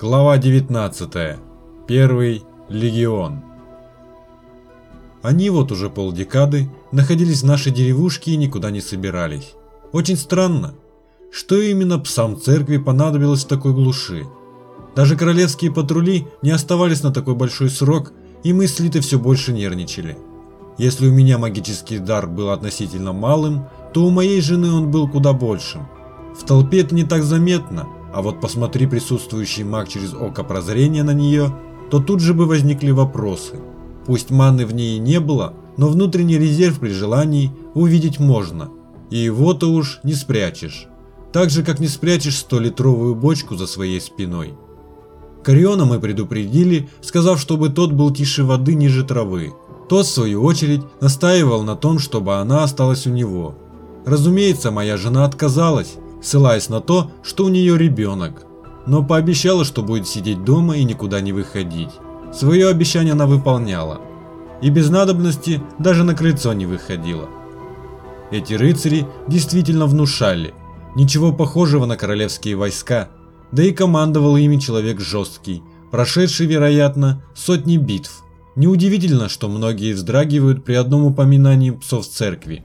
Глава 19. Первый легион. Они вот уже полдекады находились в нашей деревушке и никуда не собирались. Очень странно, что именно псам церкви понадобилось в такой глуши. Даже королевские патрули не оставались на такой большой срок, и мы с Литой все больше нервничали. Если у меня магический дар был относительно малым, то у моей жены он был куда большим. В толпе это не так заметно, а вот посмотри присутствующий маг через око прозрения на нее, то тут же бы возникли вопросы. Пусть маны в ней не было, но внутренний резерв при желании увидеть можно, и его-то уж не спрячешь. Так же, как не спрячешь 100-литровую бочку за своей спиной. Кориона мы предупредили, сказав, чтобы тот был тише воды ниже травы. Тот, в свою очередь, настаивал на том, чтобы она осталась у него. Разумеется, моя жена отказалась, ссылаясь на то, что у нее ребенок, но пообещала, что будет сидеть дома и никуда не выходить. Свое обещание она выполняла, и без надобности даже на крыльцо не выходила. Эти рыцари действительно внушали, ничего похожего на королевские войска, да и командовал ими человек жесткий, прошедший, вероятно, сотни битв. Неудивительно, что многие вздрагивают при одном упоминании псов церкви.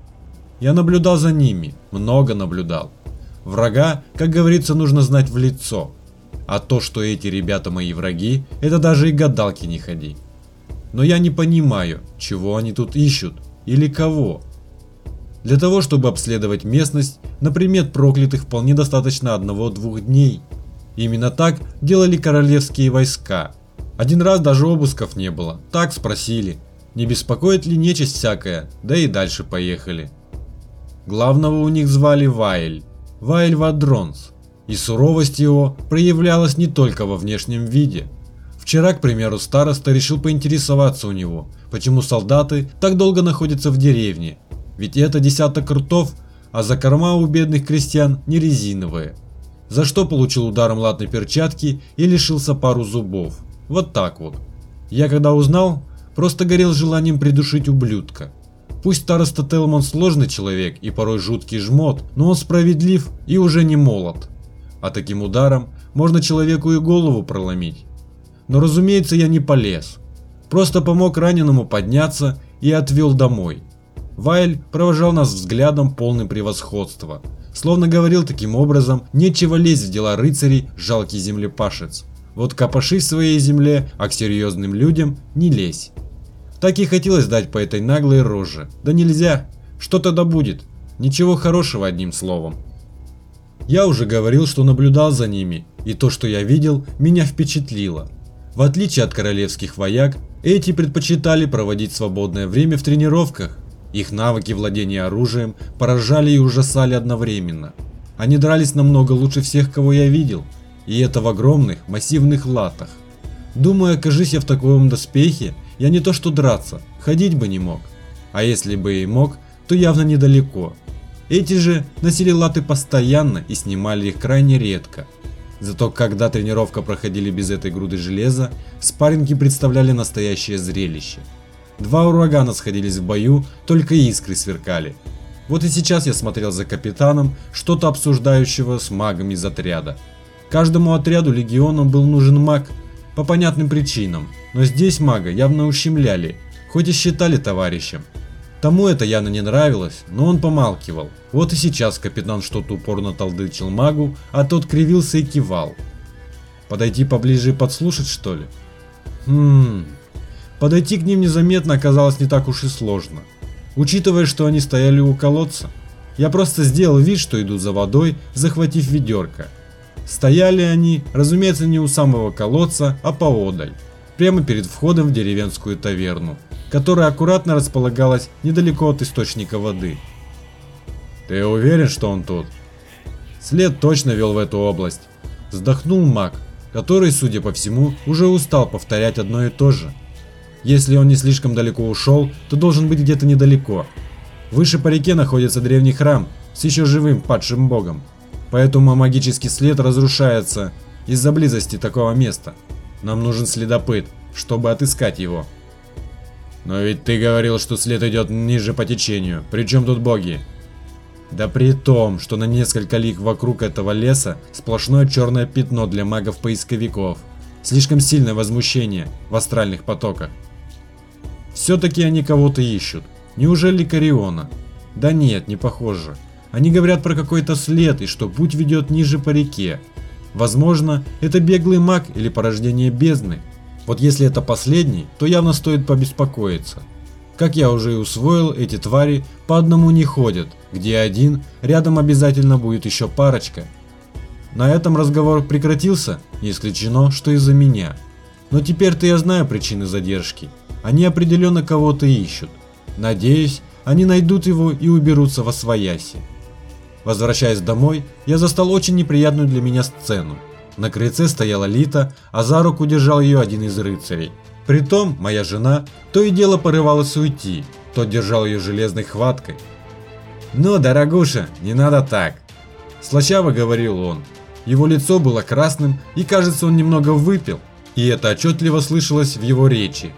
Я наблюдал за ними, много наблюдал. Врага, как говорится, нужно знать в лицо. А то, что эти ребята мои враги, это даже и гадалки не ходи. Но я не понимаю, чего они тут ищут или кого. Для того, чтобы обследовать местность, на предмет проклятых вполне достаточно одного-двух дней. Именно так делали королевские войска. Один раз даже обысков не было, так спросили, не беспокоит ли нечисть всякая, да и дальше поехали. Главного у них звали Вайль. Вайльвадронс, и суровость его проявлялась не только во внешнем виде. Вчера, к примеру, староста решил поинтересоваться у него, почему солдаты так долго находятся в деревне, ведь это десяток ртов, а закорма у бедных крестьян не резиновые. За что получил ударом латной перчатки и лишился пару зубов. Вот так вот. Я когда узнал, просто горел желанием придушить ублюдка. Пусть староста Телман сложный человек и порой жуткий жмот, но он справедлив и уже не молод. А таким ударом можно человеку и голову проломить. Но разумеется я не полез. Просто помог раненому подняться и отвел домой. Вайль провожал нас взглядом полным превосходства. Словно говорил таким образом, нечего лезть в дела рыцарей, жалкий землепашец. Вот копошись в своей земле, а к серьезным людям не лезь. Так и хотелось дать по этой наглой роже. Да нельзя. Что тогда будет? Ничего хорошего одним словом. Я уже говорил, что наблюдал за ними, и то, что я видел, меня впечатлило. В отличие от королевских вояк, эти предпочитали проводить свободное время в тренировках. Их навыки владения оружием поражали и ужасали одновременно. Они дрались намного лучше всех, кого я видел, и это в огромных, массивных латах. Думаю, окажись я в таком доспехе, я не то что драться, ходить бы не мог. А если бы и мог, то явно недалеко. Эти же носили латы постоянно и снимали их крайне редко. Зато когда тренировка проходили без этой груды железа, спарринги представляли настоящее зрелище. Два урагана сходились в бою, только искры сверкали. Вот и сейчас я смотрел за капитаном, что-то обсуждающего с магом из отряда. Каждому отряду легионам был нужен маг по понятным причинам, но здесь мага явно ущемляли, хоть и считали товарищем. Тому это явно не нравилось, но он помалкивал. Вот и сейчас капитан что-то упорно толдычил магу, а тот кривился и кивал. Подойти поближе и подслушать что ли? Хм... Подойти к ним незаметно оказалось не так уж и сложно. Учитывая, что они стояли у колодца, я просто сделал вид, что иду за водой, захватив ведерко. Стояли они, разумеется, не у самого колодца, а поодаль прямо перед входом в деревенскую таверну, которая аккуратно располагалась недалеко от источника воды. «Ты уверен, что он тут?» След точно вел в эту область. Вздохнул маг, который, судя по всему, уже устал повторять одно и то же. Если он не слишком далеко ушел, то должен быть где-то недалеко. Выше по реке находится древний храм с еще живым падшим богом. Поэтому магический след разрушается из-за близости такого места. Нам нужен следопыт, чтобы отыскать его. Но ведь ты говорил, что след идет ниже по течению. Причем тут боги? Да при том, что на несколько лиг вокруг этого леса сплошное черное пятно для магов-поисковиков. Слишком сильное возмущение в астральных потоках. Все-таки они кого-то ищут. Неужели Кариона? Да нет, не похоже. Они говорят про какой-то след и что путь ведет ниже по реке. Возможно, это беглый маг или порождение бездны. Вот если это последний, то явно стоит побеспокоиться. Как я уже и усвоил, эти твари по одному не ходят, где один, рядом обязательно будет еще парочка. На этом разговор прекратился, не исключено, что из-за меня. Но теперь-то я знаю причины задержки. Они определенно кого-то ищут. Надеюсь, они найдут его и уберутся во свояси. Возвращаясь домой, я застал очень неприятную для меня сцену. На крыльце стояла Лита, а за руку держал ее один из рыцарей. Притом, моя жена то и дело порывалась уйти, тот держал ее железной хваткой. «Ну, дорогуша, не надо так!» Слащаво говорил он. Его лицо было красным, и кажется, он немного выпил, и это отчетливо слышалось в его речи.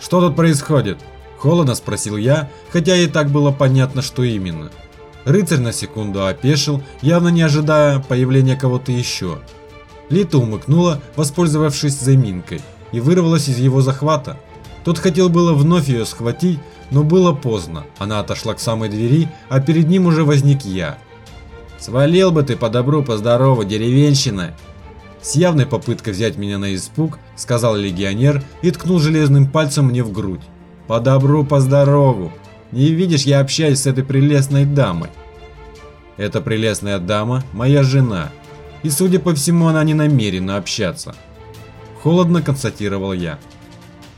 «Что тут происходит?» Холодно спросил я, хотя и так было понятно, что именно. Рыцарь на секунду опешил, явно не ожидая появления кого-то еще. Лита умыкнула, воспользовавшись заминкой, и вырвалась из его захвата. Тот хотел было вновь ее схватить, но было поздно. Она отошла к самой двери, а перед ним уже возник я. «Свалил бы ты по добру, по здорову, деревенщина!» С явной попыткой взять меня на испуг, сказал легионер и ткнул железным пальцем мне в грудь. «По добру, по Не видишь, я общаюсь с этой прелестной дамой!» Эта прелестная дама – моя жена, и судя по всему она не намерена общаться. Холодно констатировал я.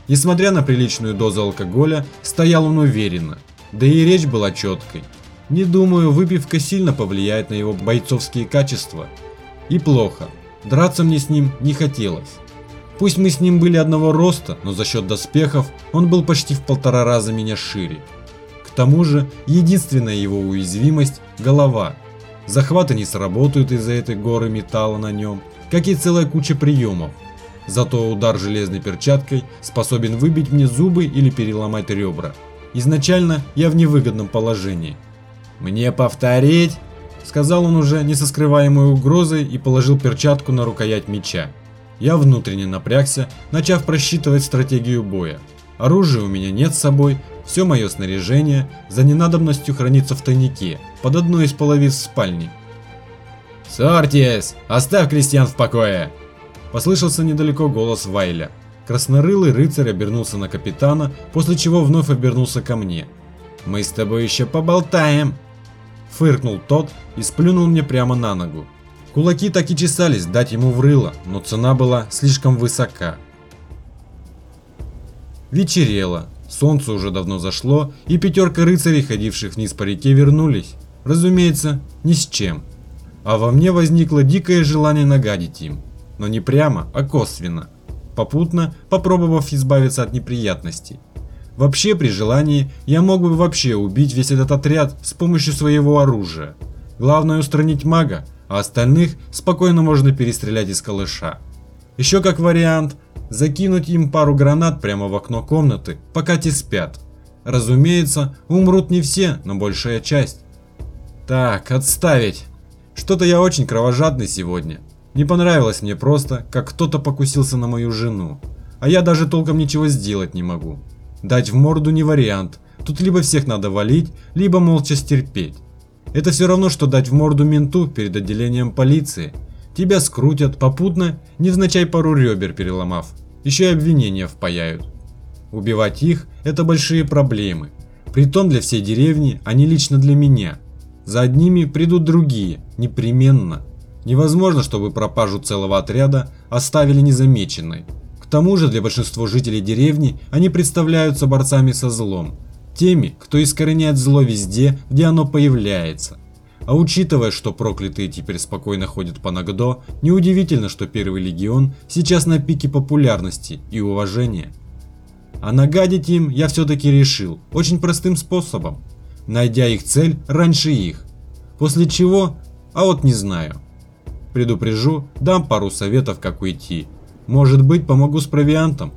Несмотря на приличную дозу алкоголя, стоял он уверенно, да и речь была четкой. Не думаю, выпивка сильно повлияет на его бойцовские качества. И плохо, драться мне с ним не хотелось. Пусть мы с ним были одного роста, но за счет доспехов он был почти в полтора раза меня шире. Тому же, единственная его уязвимость – голова. Захваты не сработают из-за этой горы металла на нем, как и целая куча приемов, Зато удар железной перчаткой способен выбить мне зубы или переломать ребра. Изначально я в невыгодном положении. «Мне повторить?» Сказал он уже не со угрозой и положил перчатку на рукоять меча. Я внутренне напрягся, начав просчитывать стратегию боя. Оружия у меня нет с собой, все мое снаряжение за ненадобностью хранится в тайнике, под одной из половиц спальни. «Сортис, оставь крестьян в покое!» Послышался недалеко голос Вайля. Краснорылый рыцарь обернулся на капитана, после чего вновь обернулся ко мне. «Мы с тобой еще поболтаем!» Фыркнул тот и сплюнул мне прямо на ногу. Кулаки так и чесались дать ему в рыло, но цена была слишком высока. Вечерело, солнце уже давно зашло, и пятерка рыцарей, ходивших вниз по реке, вернулись. Разумеется, ни с чем. А во мне возникло дикое желание нагадить им но не прямо, а косвенно, попутно попробовав избавиться от неприятностей. Вообще, при желании, я мог бы вообще убить весь этот отряд с помощью своего оружия. Главное устранить мага, а остальных спокойно можно перестрелять из колыша. Еще как вариант, закинуть им пару гранат прямо в окно комнаты, пока те спят. Разумеется, умрут не все, но большая часть. Так, отставить. Что-то я очень кровожадный сегодня. Не понравилось мне просто, как кто-то покусился на мою жену. А я даже толком ничего сделать не могу. Дать в морду не вариант. Тут либо всех надо валить, либо молча стерпеть. Это все равно, что дать в морду менту перед отделением полиции. Тебя скрутят, попутно, невзначай пару ребер переломав. Еще и обвинения впаяют. Убивать их – это большие проблемы. Притом для всей деревни, а не лично для меня. За одними придут другие, непременно. Невозможно, чтобы пропажу целого отряда оставили незамеченной. К тому же для большинства жителей деревни они представляются борцами со злом. Теми, кто искореняет зло везде, где оно появляется. А учитывая, что проклятые теперь спокойно ходят по Нагдо, неудивительно, что Первый Легион сейчас на пике популярности и уважения. А нагадить им я все-таки решил, очень простым способом, найдя их цель раньше их. После чего, а вот не знаю. Предупрежу, дам пару советов, как уйти. Может быть, помогу с провиантом.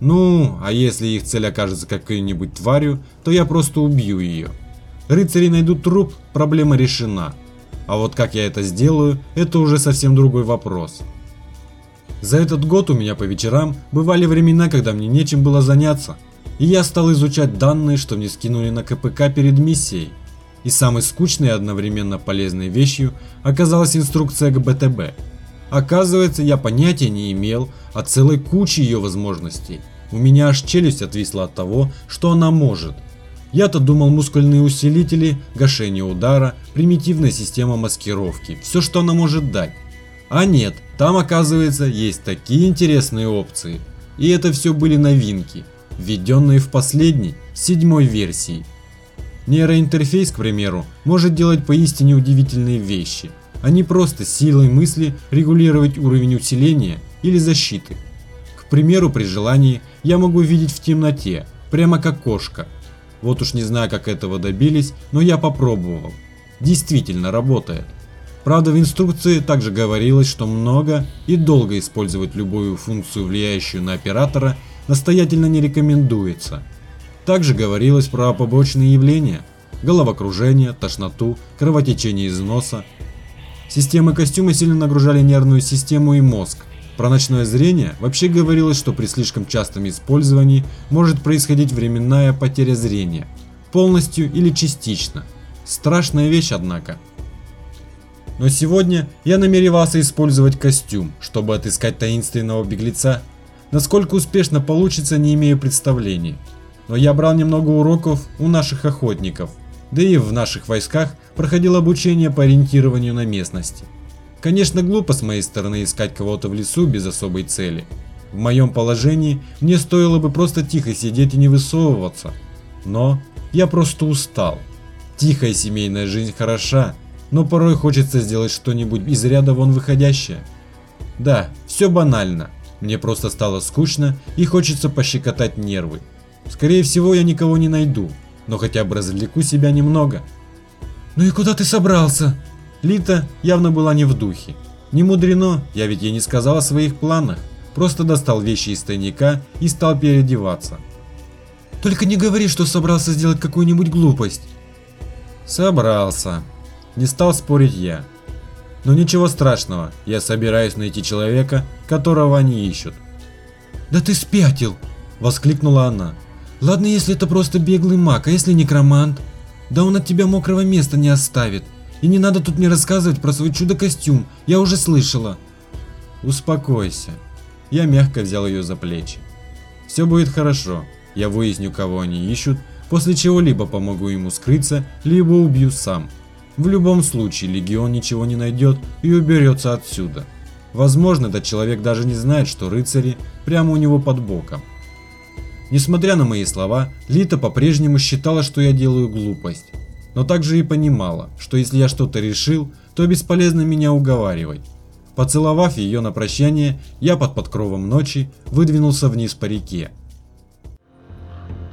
Ну, а если их цель окажется какой-нибудь тварью, то я просто убью ее. Рыцари найдут труп, проблема решена. А вот как я это сделаю, это уже совсем другой вопрос. За этот год у меня по вечерам бывали времена, когда мне нечем было заняться, и я стал изучать данные, что мне скинули на КПК перед миссией. И самой скучной и одновременно полезной вещью оказалась инструкция к БТБ. Оказывается, я понятия не имел о целой куче ее возможностей. У меня аж челюсть отвисла от того, что она может. Я-то думал мускульные усилители, гашение удара, примитивная система маскировки, все что она может дать. А нет, там оказывается есть такие интересные опции. И это все были новинки, введенные в последней, седьмой версии. Нейроинтерфейс, к примеру, может делать поистине удивительные вещи, а не просто силой мысли регулировать уровень усиления или защиты. К примеру, при желании я могу видеть в темноте, прямо как кошка. Вот уж не знаю, как этого добились, но я попробовал. Действительно работает. Правда, в инструкции также говорилось, что много и долго использовать любую функцию, влияющую на оператора, настоятельно не рекомендуется. Также говорилось про побочные явления – головокружение, тошноту, кровотечение из носа. Системы костюма сильно нагружали нервную систему и мозг. Про ночное зрение вообще говорилось, что при слишком частом использовании может происходить временная потеря зрения, полностью или частично. Страшная вещь, однако. Но сегодня я намеревался использовать костюм, чтобы отыскать таинственного беглеца. Насколько успешно получится, не имею представления. Но я брал немного уроков у наших охотников, да и в наших войсках проходил обучение по ориентированию на местности. Конечно, глупо с моей стороны искать кого-то в лесу без особой цели. В моем положении мне стоило бы просто тихо сидеть и не высовываться. Но я просто устал. Тихая семейная жизнь хороша, но порой хочется сделать что-нибудь из ряда вон выходящее. Да, все банально. Мне просто стало скучно и хочется пощекотать нервы. Скорее всего, я никого не найду, но хотя бы развлеку себя немного. «Ну и куда ты собрался?» Лита явно была не в духе. Не мудрено, я ведь ей не сказал о своих планах. Просто достал вещи из тайника и стал переодеваться. «Только не говори, что собрался сделать какую-нибудь глупость». «Собрался», не стал спорить я. Но ничего страшного, я собираюсь найти человека, которого они ищут. «Да ты спятил!» – воскликнула она. «Ладно, если это просто беглый маг, а если некромант? Да он от тебя мокрого места не оставит. И не надо тут мне рассказывать про свой чудо-костюм, я уже слышала». «Успокойся». Я мягко взял ее за плечи. «Все будет хорошо, я выясню, кого они ищут, после чего либо помогу ему скрыться, либо убью сам». В любом случае легион ничего не найдет и уберется отсюда. Возможно, этот человек даже не знает, что рыцари прямо у него под боком. Несмотря на мои слова, Лита по-прежнему считала, что я делаю глупость. Но также и понимала, что если я что-то решил, то бесполезно меня уговаривать. Поцеловав ее на прощание, я под подкровом ночи выдвинулся вниз по реке.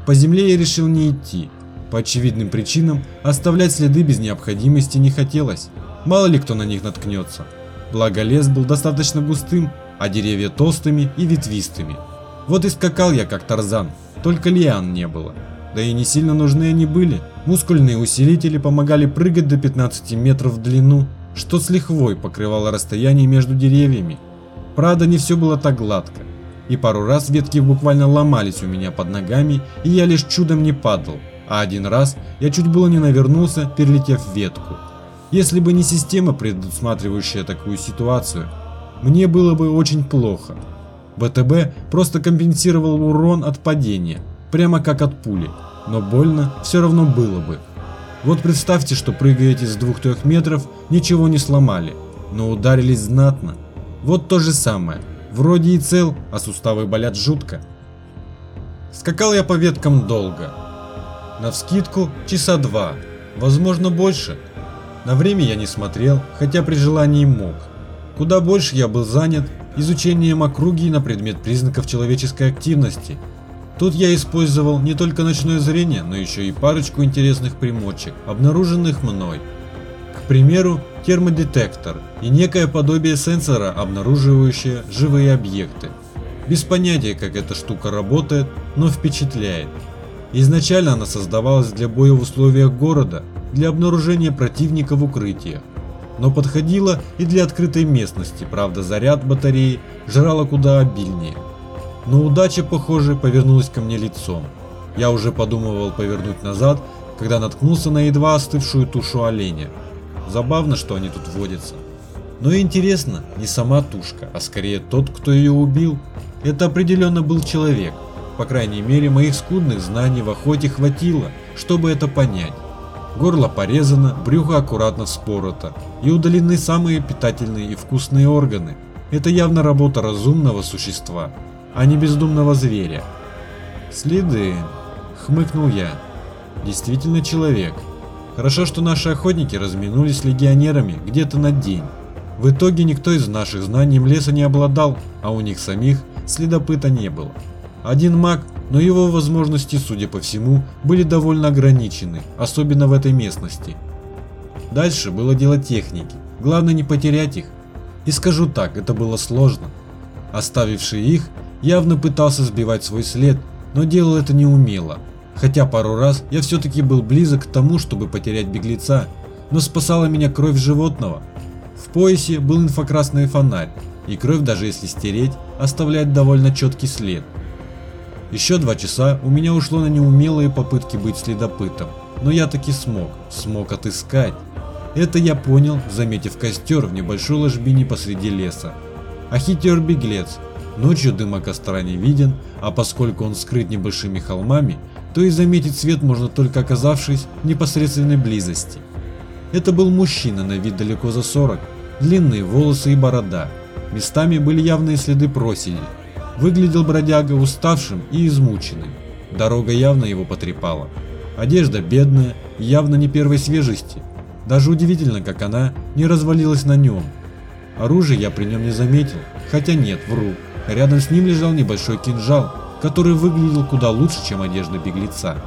По земле я решил не идти, по очевидным причинам оставлять следы без необходимости не хотелось, мало ли кто на них наткнется. Благо лес был достаточно густым, а деревья толстыми и ветвистыми. Вот и скакал я как Тарзан, только лиан не было. Да и не сильно нужны они были. Мускульные усилители помогали прыгать до 15 метров в длину, что с лихвой покрывало расстояние между деревьями. Правда, не все было так гладко. И пару раз ветки буквально ломались у меня под ногами, и я лишь чудом не падал а один раз я чуть было не навернулся, перелетев ветку. Если бы не система, предусматривающая такую ситуацию, мне было бы очень плохо. БТБ просто компенсировал урон от падения, прямо как от пули, но больно все равно было бы. Вот представьте, что прыгаете с 2-3 метров, ничего не сломали, но ударились знатно. Вот то же самое. Вроде и цел, а суставы болят жутко. Скакал я по веткам долго, Навскидку часа два, возможно больше. На время я не смотрел, хотя при желании мог. Куда больше я был занят изучением округи на предмет признаков человеческой активности. Тут я использовал не только ночное зрение, но еще и парочку интересных примочек, обнаруженных мной. К примеру, термодетектор и некое подобие сенсора, обнаруживающее живые объекты. Без понятия, как эта штука работает, но впечатляет. Изначально она создавалась для боя в условиях города, для обнаружения противника в укрытиях. Но подходила и для открытой местности, правда заряд батареи жрала куда обильнее. Но удача, похоже, повернулась ко мне лицом. Я уже подумывал повернуть назад, когда наткнулся на едва остывшую тушу оленя. Забавно, что они тут водятся. Но интересно, не сама тушка, а скорее тот, кто ее убил. Это определенно был человек. По крайней мере, моих скудных знаний в охоте хватило, чтобы это понять. Горло порезано, брюхо аккуратно вспорото и удалены самые питательные и вкусные органы. Это явно работа разумного существа, а не бездумного зверя. Следы, хмыкнул я. Действительно человек. Хорошо, что наши охотники разминулись с легионерами где-то на день. В итоге никто из наших знаний леса не обладал, а у них самих следопыта не было. Один маг, но его возможности, судя по всему, были довольно ограничены, особенно в этой местности. Дальше было дело техники, главное не потерять их. И скажу так, это было сложно. Оставивший их явно пытался сбивать свой след, но делал это неумело. Хотя пару раз я все-таки был близок к тому, чтобы потерять беглеца, но спасала меня кровь животного. В поясе был инфракрасный фонарь, и кровь, даже если стереть, оставляет довольно четкий след. Еще два часа у меня ушло на неумелые попытки быть следопытом, но я таки смог, смог отыскать. Это я понял, заметив костер в небольшой ложбине посреди леса. А хитер беглец. Ночью дым от костра не виден, а поскольку он скрыт небольшими холмами, то и заметить свет можно только оказавшись в непосредственной близости. Это был мужчина на вид далеко за 40, длинные волосы и борода. Местами были явные следы проседи. Выглядел бродяга уставшим и измученным. Дорога явно его потрепала. Одежда бедная и явно не первой свежести. Даже удивительно, как она не развалилась на нем. Оружие я при нем не заметил, хотя нет, вру. Рядом с ним лежал небольшой кинжал, который выглядел куда лучше, чем одежда беглеца.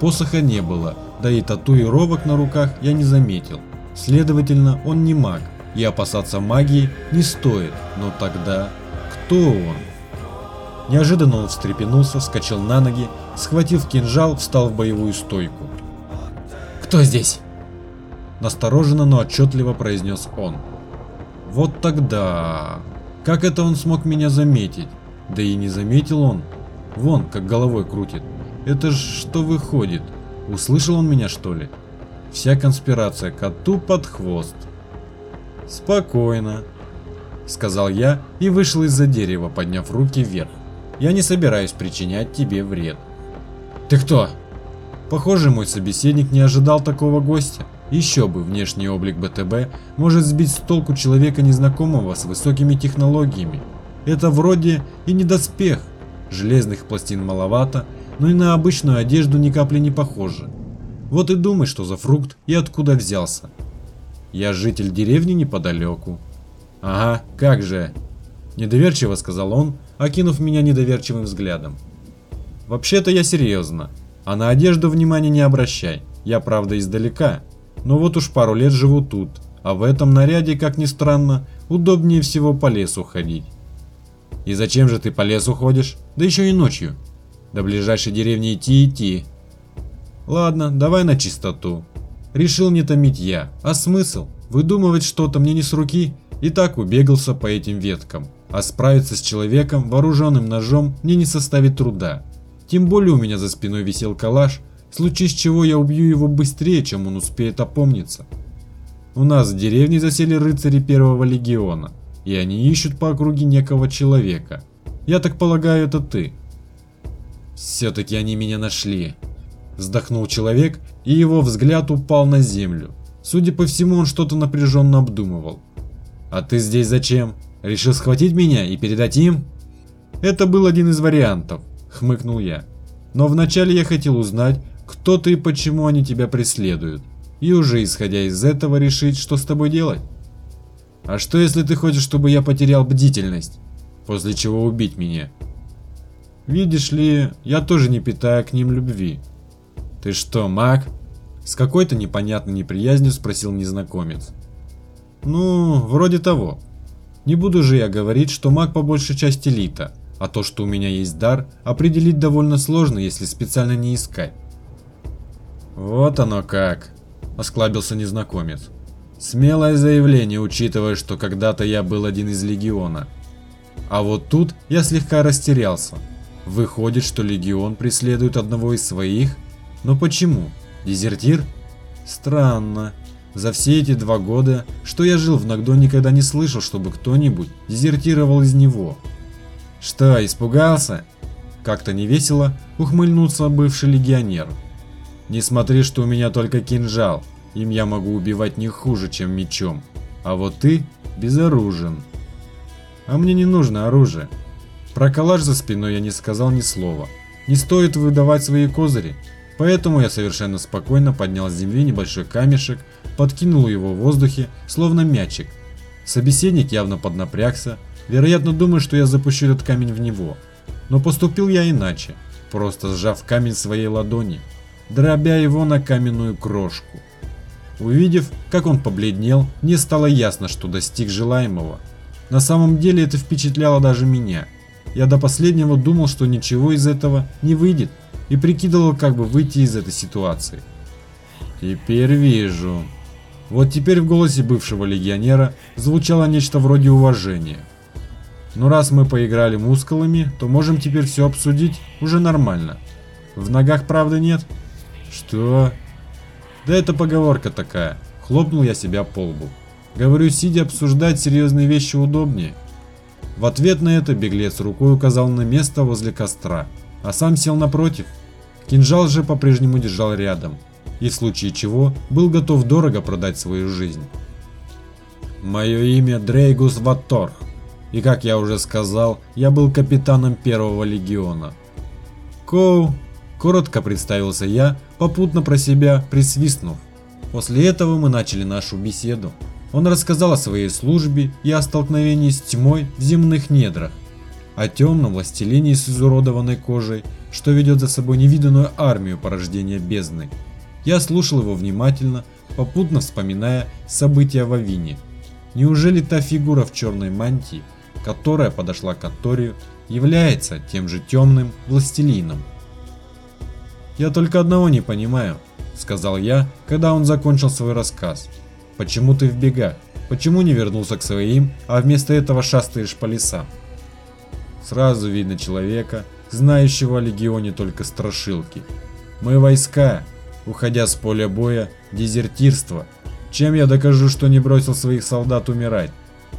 Посоха не было, да и татуировок на руках я не заметил. Следовательно, он не маг, и опасаться магии не стоит. Но тогда кто он? Неожиданно он встрепенулся, вскочил на ноги, схватив кинжал, встал в боевую стойку. «Кто здесь?» Настороженно, но отчетливо произнес он. Вот тогда... Как это он смог меня заметить? Да и не заметил он. Вон, как головой крутит. Это ж что выходит? Услышал он меня, что ли? Вся конспирация коту под хвост. Спокойно, сказал я и вышел из-за дерева, подняв руки вверх. Я не собираюсь причинять тебе вред. Ты кто? Похоже, мой собеседник не ожидал такого гостя. Еще бы, внешний облик БТБ может сбить с толку человека незнакомого с высокими технологиями. Это вроде и не доспех. Железных пластин маловато, но и на обычную одежду ни капли не похоже. Вот и думай, что за фрукт и откуда взялся. Я житель деревни неподалеку. Ага, как же. Недоверчиво сказал он, окинув меня недоверчивым взглядом. Вообще-то я серьезно, а на одежду внимания не обращай. Я правда издалека, но вот уж пару лет живу тут, а в этом наряде, как ни странно, удобнее всего по лесу ходить. И зачем же ты по лесу ходишь? Да еще и ночью. До ближайшей деревни идти идти. Ладно, давай на чистоту. Решил не томить я. А смысл? Выдумывать что-то мне не с руки. И так убегался по этим веткам. А справиться с человеком, вооруженным ножом, мне не составит труда. Тем более у меня за спиной висел калаш, в случае с чего я убью его быстрее, чем он успеет опомниться. У нас в деревне засели рыцари первого легиона и они ищут по округе некого человека. Я так полагаю, это ты. Все-таки они меня нашли. Вздохнул человек, и его взгляд упал на землю. Судя по всему, он что-то напряженно обдумывал. А ты здесь зачем? Решил схватить меня и передать им? Это был один из вариантов, хмыкнул я. Но вначале я хотел узнать, кто ты и почему они тебя преследуют. И уже исходя из этого решить, что с тобой делать. А что если ты хочешь, чтобы я потерял бдительность, после чего убить меня? Видишь ли, я тоже не питаю к ним любви. Ты что, маг? С какой-то непонятной неприязнью спросил незнакомец. Ну, вроде того. Не буду же я говорить, что маг по большей части элита, А то, что у меня есть дар, определить довольно сложно, если специально не искать. Вот оно как, осклабился незнакомец. Смелое заявление, учитывая, что когда-то я был один из легиона. А вот тут я слегка растерялся. Выходит, что легион преследует одного из своих? Но почему? Дезертир? Странно. За все эти два года, что я жил в Нагдо, никогда не слышал, чтобы кто-нибудь дезертировал из него. Что, испугался? Как-то невесело ухмыльнулся бывший легионер. Не смотри, что у меня только кинжал. Им я могу убивать не хуже, чем мечом. А вот ты безоружен. А мне не нужно оружие. Про калаш за спиной я не сказал ни слова. Не стоит выдавать свои козыри. Поэтому я совершенно спокойно поднял с земли небольшой камешек, подкинул его в воздухе, словно мячик. Собеседник явно поднапрягся, вероятно думая, что я запущу этот камень в него. Но поступил я иначе, просто сжав камень своей ладони, дробя его на каменную крошку. Увидев, как он побледнел, мне стало ясно, что достиг желаемого. На самом деле это впечатляло даже меня. Я до последнего думал, что ничего из этого не выйдет, и прикидывал, как бы выйти из этой ситуации. Теперь вижу. Вот теперь в голосе бывшего легионера звучало нечто вроде уважения. Ну раз мы поиграли мускулами, то можем теперь все обсудить уже нормально. В ногах правда нет? Что? Да это поговорка такая. Хлопнул я себя по лбу. Говорю, сидя обсуждать серьезные вещи удобнее. В ответ на это беглец рукой указал на место возле костра, а сам сел напротив. Кинжал же по-прежнему держал рядом, и в случае чего был готов дорого продать свою жизнь. Мое имя Дрейгус Ватторх, и как я уже сказал, я был капитаном первого легиона. Коу, коротко представился я, попутно про себя присвистнув. После этого мы начали нашу беседу. Он рассказал о своей службе и о столкновении с тьмой в земных недрах, о темном властелине с изуродованной кожей, что ведет за собой невиданную армию порождения бездны. Я слушал его внимательно, попутно вспоминая события в Авине. Неужели та фигура в черной мантии, которая подошла к Аторию, является тем же темным властелином? «Я только одного не понимаю», — сказал я, когда он закончил свой рассказ. «Почему ты в бегах? Почему не вернулся к своим, а вместо этого шастаешь по лесам?» Сразу видно человека, знающего о легионе только страшилки. Мы войска, уходя с поля боя, дезертирство. Чем я докажу, что не бросил своих солдат умирать?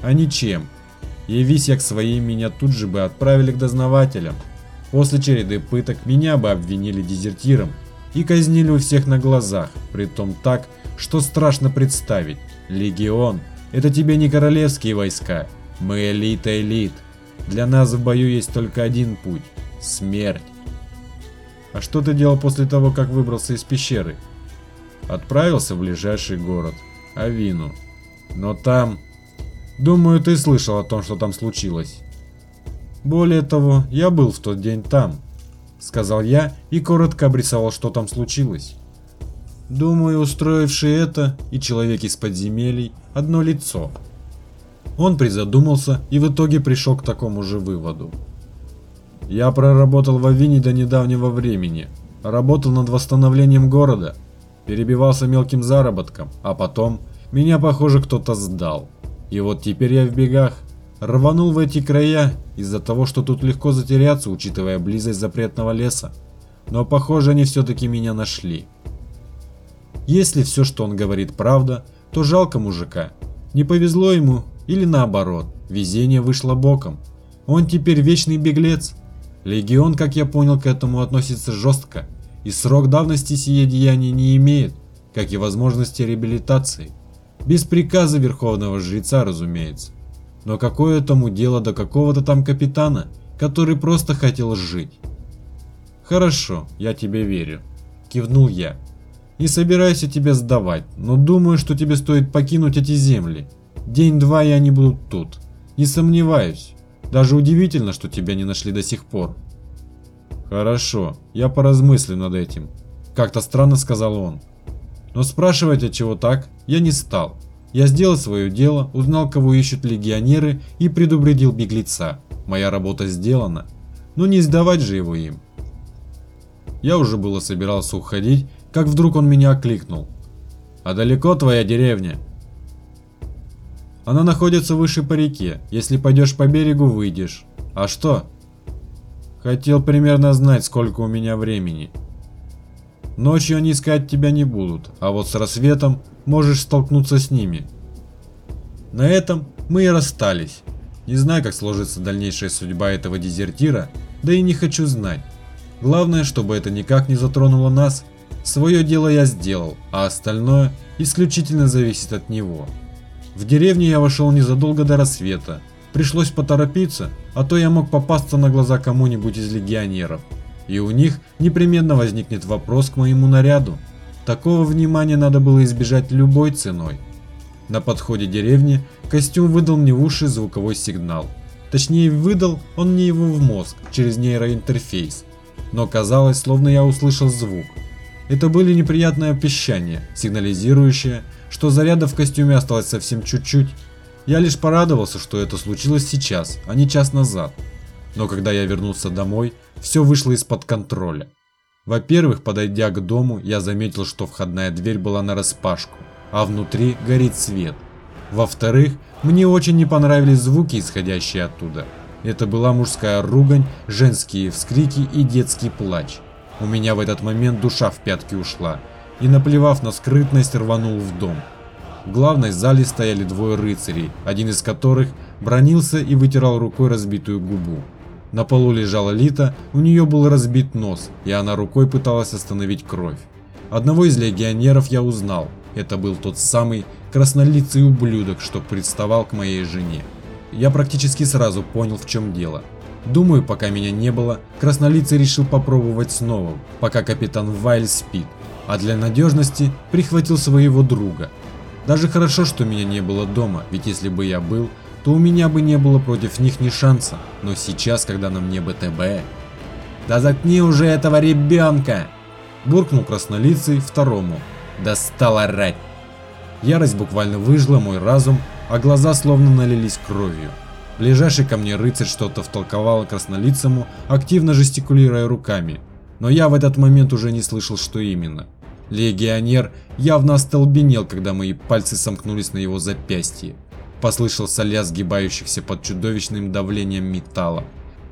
А ничем. Явись я к своим, меня тут же бы отправили к дознавателям. После череды пыток меня бы обвинили дезертиром и казнили у всех на глазах, притом так, что страшно представить. Легион – это тебе не королевские войска, мы элита элит. Для нас в бою есть только один путь – смерть. А что ты делал после того, как выбрался из пещеры? Отправился в ближайший город, Авину. Но там... Думаю, ты слышал о том, что там случилось. Более того, я был в тот день там, сказал я и коротко обрисовал, что там случилось. Думаю, устроивший это и человек из подземелий одно лицо. Он призадумался и в итоге пришел к такому же выводу. Я проработал в Авине до недавнего времени, работал над восстановлением города, перебивался мелким заработком, а потом меня, похоже, кто-то сдал. И вот теперь я в бегах. Рванул в эти края из-за того, что тут легко затеряться, учитывая близость запретного леса. Но похоже, они все-таки меня нашли. Если все, что он говорит, правда, то жалко мужика. Не повезло ему, или наоборот, везение вышло боком. Он теперь вечный беглец, Легион, как я понял, к этому относится жестко, и срок давности сие деяние не имеет, как и возможности реабилитации. Без приказа Верховного Жреца, разумеется. Но какое тому дело до какого-то там капитана, который просто хотел жить? Хорошо, я тебе верю, кивнул я. Не собираюсь я тебя сдавать, но думаю, что тебе стоит покинуть эти земли. День-два и они будут тут. Не сомневаюсь. Даже удивительно, что тебя не нашли до сих пор. Хорошо, я поразмыслю над этим. Как-то странно сказал он. Но спрашивать, от чего так, я не стал. Я сделал свое дело, узнал, кого ищут легионеры и предупредил беглеца. моя работа сделана, но не сдавать же его им. Я уже было собирался уходить, как вдруг он меня окликнул. «А далеко твоя деревня?» «Она находится выше по реке. Если пойдешь по берегу, выйдешь. А что?» «Хотел примерно знать, сколько у меня времени». «Ночью они искать тебя не будут, а вот с рассветом можешь столкнуться с ними». На этом мы и расстались. Не знаю, как сложится дальнейшая судьба этого дезертира, да и не хочу знать. Главное, чтобы это никак не затронуло нас. Свое дело я сделал, а остальное исключительно зависит от него. В деревню я вошел незадолго до рассвета. Пришлось поторопиться, а то я мог попасться на глаза кому-нибудь из легионеров. И у них непременно возникнет вопрос к моему наряду. Такого внимания надо было избежать любой ценой. На подходе деревни костюм выдал мне в уши звуковой сигнал. Точнее, выдал он мне его в мозг через нейроинтерфейс но казалось, словно я услышал звук. Это были неприятные пищания, сигнализирующие, что заряда в костюме осталось совсем чуть-чуть. Я лишь порадовался, что это случилось сейчас, а не час назад. Но когда я вернулся домой, все вышло из-под контроля. Во-первых, подойдя к дому, я заметил, что входная дверь была нараспашку, а внутри горит свет. Во-вторых, мне очень не понравились звуки, исходящие оттуда. Это была мужская ругань, женские вскрики и детский плач. У меня в этот момент душа в пятки ушла, и наплевав на скрытность, рванул в дом. В главной зале стояли двое рыцарей, один из которых бронился и вытирал рукой разбитую губу. На полу лежала Лита, у нее был разбит нос, и она рукой пыталась остановить кровь. Одного из легионеров я узнал, это был тот самый краснолицый ублюдок, что приставал к моей жене я практически сразу понял, в чем дело. Думаю, пока меня не было, Краснолицый решил попробовать снова, пока капитан Вайль спит, а для надежности прихватил своего друга. Даже хорошо, что меня не было дома, ведь если бы я был, то у меня бы не было против них ни шанса, но сейчас, когда на мне БТБ... «Да заткни уже этого ребенка!» Буркнул краснолицый второму. «Достал орать!» Ярость буквально выжила мой разум, а глаза словно налились кровью. Ближайший ко мне рыцарь что-то втолковал краснолицому, активно жестикулируя руками, но я в этот момент уже не слышал, что именно. Легионер явно остолбенел, когда мои пальцы сомкнулись на его запястье. Послышался лязг сгибающихся под чудовищным давлением металла,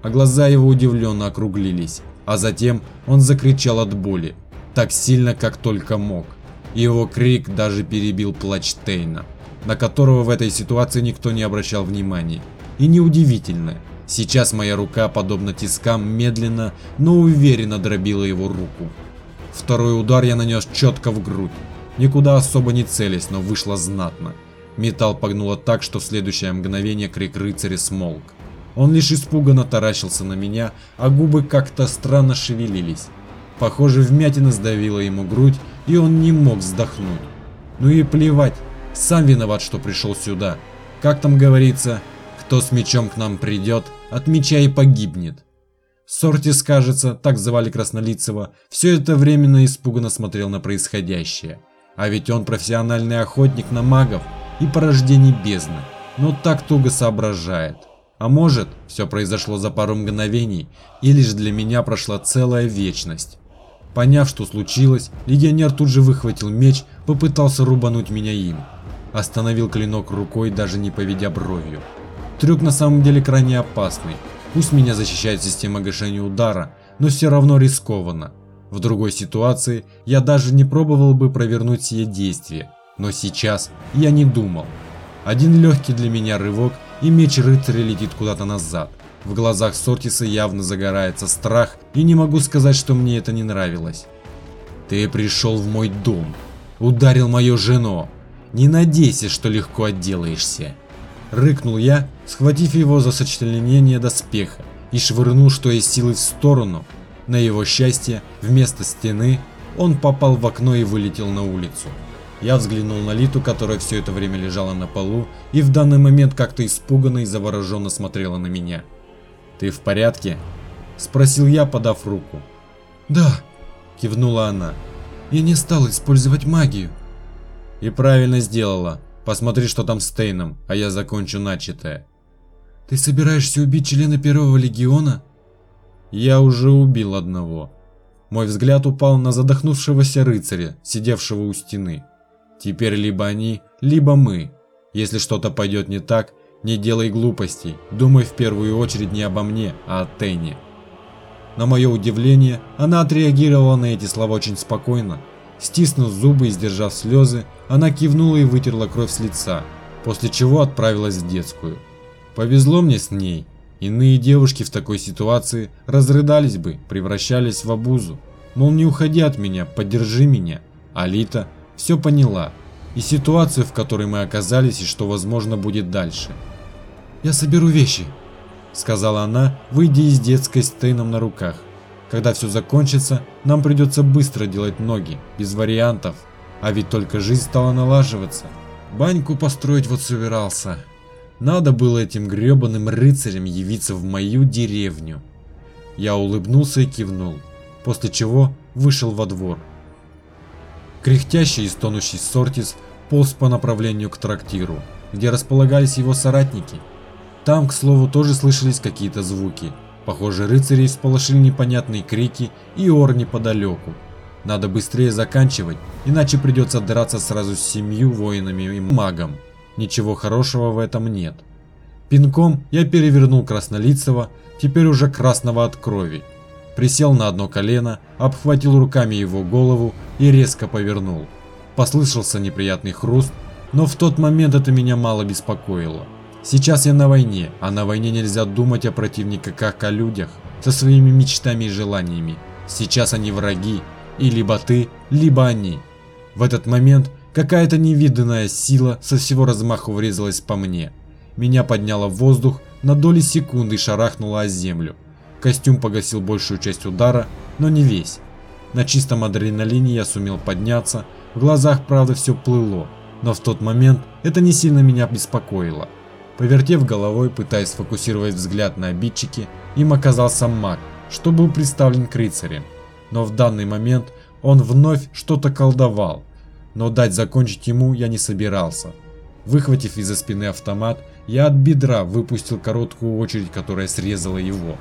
а глаза его удивленно округлились, а затем он закричал от боли, так сильно, как только мог. Его крик даже перебил плач Тейна на которого в этой ситуации никто не обращал внимания. И неудивительно, сейчас моя рука, подобно тискам, медленно, но уверенно дробила его руку. Второй удар я нанес четко в грудь, никуда особо не целясь, но вышло знатно. Металл погнуло так, что в следующее мгновение крик рыцаря смолк. Он лишь испуганно таращился на меня, а губы как-то странно шевелились. Похоже, вмятина сдавила ему грудь, и он не мог вздохнуть. Ну и плевать, сам виноват, что пришел сюда. Как там говорится, кто с мечом к нам придет, от меча и погибнет. Сортис, кажется, так звали Краснолицего, все это временно испуганно смотрел на происходящее. А ведь он профессиональный охотник на магов и порождений бездны, но так туго соображает. А может, все произошло за пару мгновений, и лишь для меня прошла целая вечность. Поняв, что случилось, легионер тут же выхватил меч, попытался рубануть меня им. Остановил клинок рукой, даже не поведя бровью. Трюк на самом деле крайне опасный. Пусть меня защищает система гашения удара, но все равно рискованно. В другой ситуации я даже не пробовал бы провернуть сие действие, но сейчас я не думал. Один легкий для меня рывок и меч рыцаря летит куда-то назад. В глазах Сортиса явно загорается страх, и не могу сказать, что мне это не нравилось. Ты пришел в мой дом, ударил мою жену, не надейся, что легко отделаешься. Рыкнул я, схватив его за сочленение доспеха и швырнул что из силы в сторону. На его счастье, вместо стены, он попал в окно и вылетел на улицу. Я взглянул на Литу, которая все это время лежала на полу и в данный момент как-то испуганно и завороженно смотрела на меня. «Ты в порядке?» – спросил я, подав руку. «Да», – кивнула она. «Я не стал использовать магию. И правильно сделала. Посмотри, что там с Тейном, а я закончу начатое. Ты собираешься убить члена первого легиона? Я уже убил одного. Мой взгляд упал на задохнувшегося рыцаря, сидевшего у стены. Теперь либо они, либо мы. Если что-то пойдет не так, не делай глупостей, думай в первую очередь не обо мне, а о Тенни. На мое удивление, она отреагировала на эти слова очень спокойно. Стиснув зубы и сдержав слезы, она кивнула и вытерла кровь с лица, после чего отправилась в детскую. Повезло мне с ней. Иные девушки в такой ситуации разрыдались бы, превращались в обузу. Мол, не уходи от меня, поддержи меня. Алита все поняла. И ситуацию, в которой мы оказались, и что возможно будет дальше. «Я соберу вещи», — сказала она, выйдя из детской с Тейном на руках. «Когда все закончится, нам придется быстро делать ноги, без вариантов. А ведь только жизнь стала налаживаться. Баньку построить вот собирался. Надо было этим гребаным рыцарям явиться в мою деревню. Я улыбнулся и кивнул, после чего вышел во двор. Кряхтящий и стонущий Сортис полз по направлению к трактиру, где располагались его соратники. Там, к слову, тоже слышались какие-то звуки. Похоже, рыцари сполошили непонятные крики и ор неподалеку. Надо быстрее заканчивать, иначе придется драться сразу с семью воинами и магом. Ничего хорошего в этом нет. Пинком я перевернул Краснолицего, теперь уже красного от крови. Присел на одно колено, обхватил руками его голову и резко повернул. Послышался неприятный хруст, но в тот момент это меня мало беспокоило. Сейчас я на войне, а на войне нельзя думать о противниках как о людях, со своими мечтами и желаниями. Сейчас они враги, и либо ты, либо они. В этот момент Какая-то невиданная сила со всего размаху врезалась по мне. Меня подняло в воздух, на доли секунды шарахнуло о землю. Костюм погасил большую часть удара, но не весь. На чистом адреналине я сумел подняться, в глазах правда все плыло, но в тот момент это не сильно меня беспокоило. Повертев головой, пытаясь сфокусировать взгляд на обидчике, им оказался маг, что был представлен к рыцарям. Но в данный момент он вновь что-то колдовал, но дать закончить ему я не собирался. Выхватив из-за спины автомат, я от бедра выпустил короткую очередь, которая срезала его.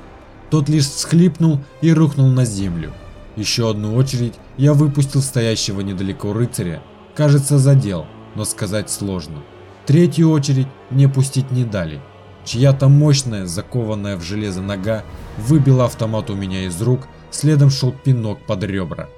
Тот лишь всхлипнул и рухнул на землю. Еще одну очередь я выпустил стоящего недалеко рыцаря. Кажется, задел, но сказать сложно. Третью очередь мне пустить не дали. Чья-то мощная, закованная в железо нога выбила автомат у меня из рук, следом шел пинок под ребра.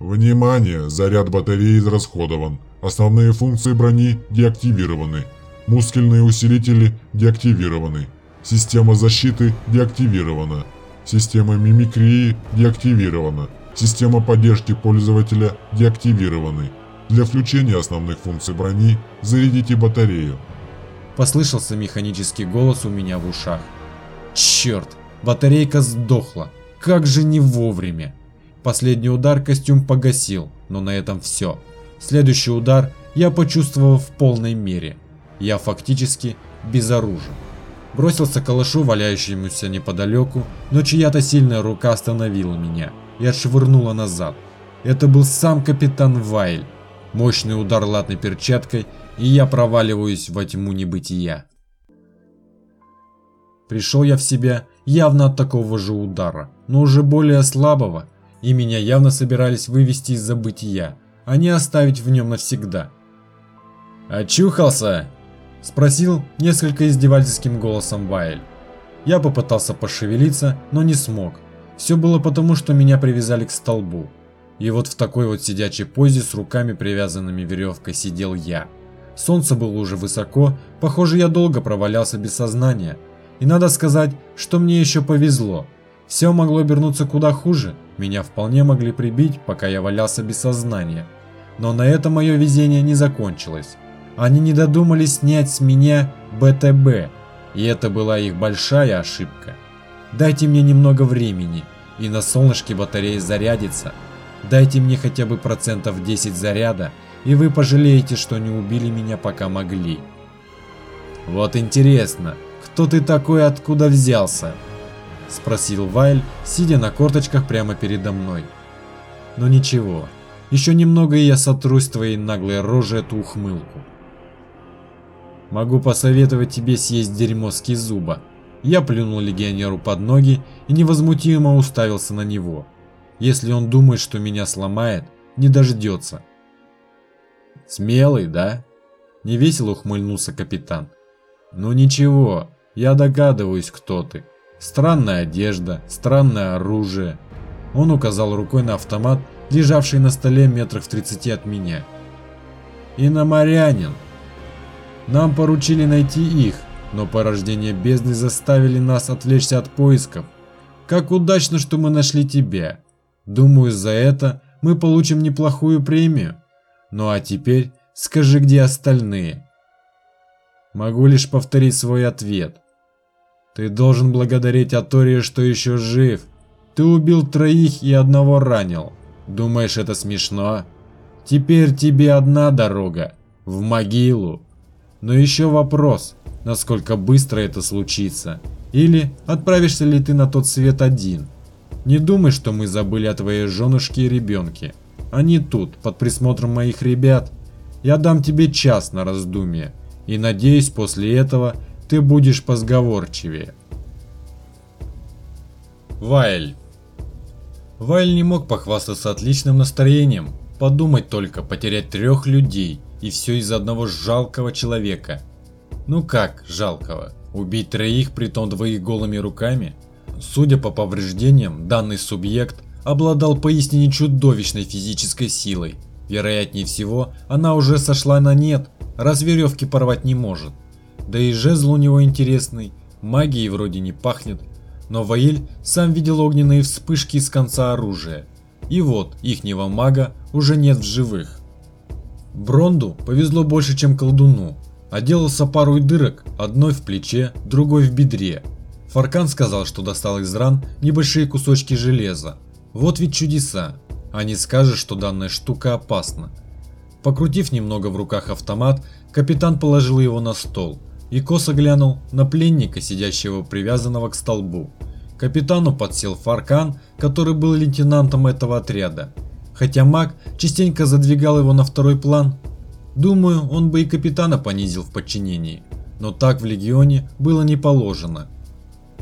Внимание! Заряд батареи израсходован. Основные функции брони деактивированы. Мускульные усилители деактивированы. Система защиты деактивирована. Система мимикрии деактивирована. Система поддержки пользователя деактивированы. Для включения основных функций брони зарядите батарею. Послышался механический голос у меня в ушах. Черт, батарейка сдохла. Как же не вовремя. Последний удар костюм погасил, но на этом все. Следующий удар я почувствовал в полной мере. Я фактически безоружен. Бросился к калашу, валяющемуся неподалеку, но чья-то сильная рука остановила меня и отшвырнула назад. Это был сам капитан Вайль. Мощный удар латной перчаткой, и я проваливаюсь во тьму небытия. Пришел я в себя явно от такого же удара, но уже более слабого и меня явно собирались вывести из забытия, а не оставить в нем навсегда. «Очухался?» – спросил несколько издевательским голосом Вайль. Я попытался пошевелиться, но не смог. Все было потому, что меня привязали к столбу. И вот в такой вот сидячей позе с руками привязанными веревкой сидел я. Солнце было уже высоко, похоже я долго провалялся без сознания. И надо сказать, что мне еще повезло. Все могло обернуться куда хуже, меня вполне могли прибить, пока я валялся без сознания. Но на это мое везение не закончилось. Они не додумались снять с меня БТБ, и это была их большая ошибка. Дайте мне немного времени, и на солнышке батарея зарядится. Дайте мне хотя бы процентов 10 заряда, и вы пожалеете, что не убили меня пока могли. Вот интересно, кто ты такой, откуда взялся? – спросил Вайль, сидя на корточках прямо передо мной. Но ничего, еще немного и я сотрусь твоей наглой рожей эту ухмылку. Могу посоветовать тебе съесть дерьмо с кизуба. Я плюнул легионеру под ноги и невозмутимо уставился на него. Если он думает, что меня сломает, не дождется. Смелый, да? Невесело ухмыльнулся капитан. Ну ничего, я догадываюсь, кто ты. Странная одежда, странное оружие. Он указал рукой на автомат, лежавший на столе метрах в 30 от меня. Иномарянин. Нам поручили найти их, но порождение бездны заставили нас отвлечься от поисков. Как удачно, что мы нашли тебя. Думаю, за это мы получим неплохую премию. Ну а теперь скажи, где остальные. Могу лишь повторить свой ответ. Ты должен благодарить Атория, что еще жив. Ты убил троих и одного ранил. Думаешь, это смешно? Теперь тебе одна дорога. В могилу. Но еще вопрос, насколько быстро это случится. Или отправишься ли ты на тот свет один. Не думай, что мы забыли о твоей женушке и ребенке. Они тут, под присмотром моих ребят. Я дам тебе час на раздумье. И надеюсь, после этого ты будешь позговорчивее. Вайль. Вайль не мог похвастаться отличным настроением. Подумать только, потерять трех людей, и все из-за одного жалкого человека. Ну как жалкого? Убить троих, при том двоих голыми руками? Судя по повреждениям, данный субъект обладал поистине чудовищной физической силой. Вероятнее всего, она уже сошла на нет, раз веревки порвать не может. Да и жезл у него интересный, магией вроде не пахнет, но Ваиль сам видел огненные вспышки из конца оружия. И вот, ихнего мага уже нет в живых. Бронду повезло больше, чем колдуну. Отделался парой дырок, одной в плече, другой в бедре. Фаркан сказал, что достал из ран небольшие кусочки железа. Вот ведь чудеса, а не скажешь, что данная штука опасна. Покрутив немного в руках автомат, капитан положил его на стол и косо глянул на пленника, сидящего привязанного к столбу. Капитану подсел Фаркан, который был лейтенантом этого отряда. Хотя маг частенько задвигал его на второй план. Думаю, он бы и капитана понизил в подчинении. Но так в легионе было не положено.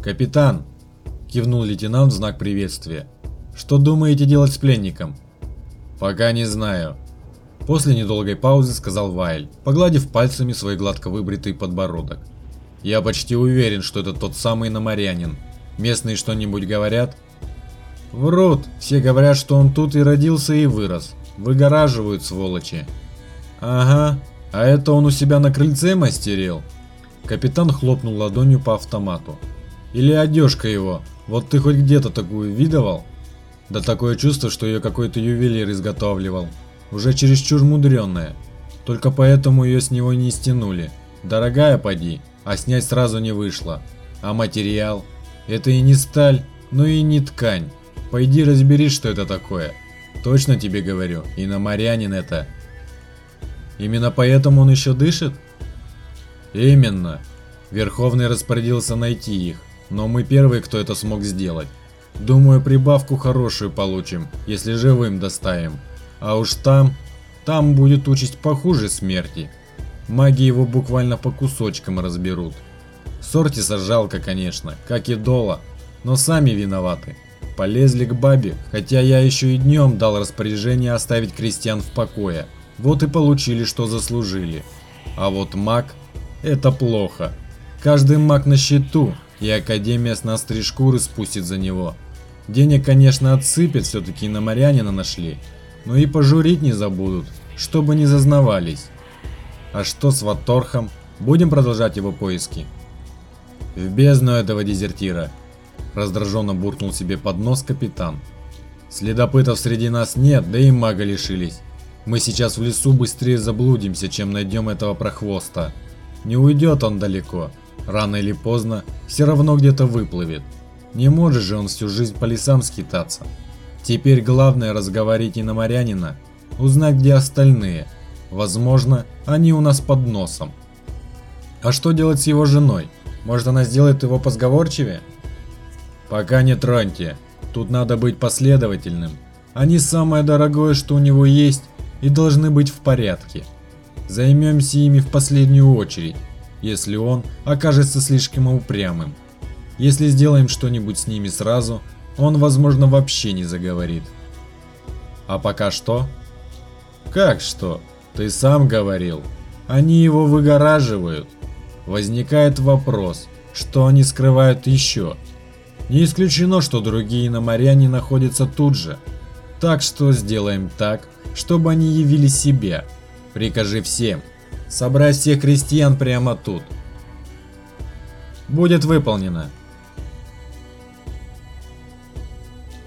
«Капитан!» – кивнул лейтенант в знак приветствия. «Что думаете делать с пленником?» «Пока не знаю», После недолгой паузы сказал Вайль, погладив пальцами свой гладко выбритый подбородок. «Я почти уверен, что это тот самый наморянин. Местные что-нибудь говорят?» «Врут. Все говорят, что он тут и родился, и вырос. Выгораживают, сволочи». «Ага. А это он у себя на крыльце мастерил?» Капитан хлопнул ладонью по автомату. «Или одежка его. Вот ты хоть где-то такую видывал?» Да такое чувство, что ее какой-то ювелир изготавливал уже чересчур мудренная. Только поэтому ее с него не стянули. Дорогая поди, а снять сразу не вышло. А материал? Это и не сталь, но и не ткань. Пойди разберись, что это такое. Точно тебе говорю, и на морянин это. Именно поэтому он еще дышит? Именно. Верховный распорядился найти их, но мы первые, кто это смог сделать. Думаю, прибавку хорошую получим, если живым доставим. А уж там, там будет участь похуже смерти. Маги его буквально по кусочкам разберут. Сортиса жалко, конечно, как и Дола, но сами виноваты. Полезли к бабе, хотя я еще и днем дал распоряжение оставить крестьян в покое. Вот и получили, что заслужили. А вот маг – это плохо. Каждый маг на счету, и Академия с нас три шкуры спустит за него. Денег, конечно, отсыпят, все-таки на морянина нашли но и пожурить не забудут, чтобы не зазнавались. А что с Ваторхом? Будем продолжать его поиски? В бездну этого дезертира, раздраженно буркнул себе под нос капитан. Следопытов среди нас нет, да и мага лишились. Мы сейчас в лесу быстрее заблудимся, чем найдем этого прохвоста. Не уйдет он далеко. Рано или поздно все равно где-то выплывет. Не может же он всю жизнь по лесам скитаться. Теперь главное разговорить иномарянина, узнать где остальные. Возможно, они у нас под носом. А что делать с его женой? Может она сделает его позговорчивее? Пока не троньте. Тут надо быть последовательным. Они самое дорогое, что у него есть, и должны быть в порядке. Займемся ими в последнюю очередь. если он окажется слишком упрямым. Если сделаем что-нибудь с ними сразу, он, возможно, вообще не заговорит. А пока что? Как что? Ты сам говорил. Они его выгораживают. Возникает вопрос, что они скрывают еще. Не исключено, что другие наморяне находятся тут же. Так что сделаем так, чтобы они явили себя. Прикажи всем. Собрать всех крестьян прямо тут. Будет выполнено.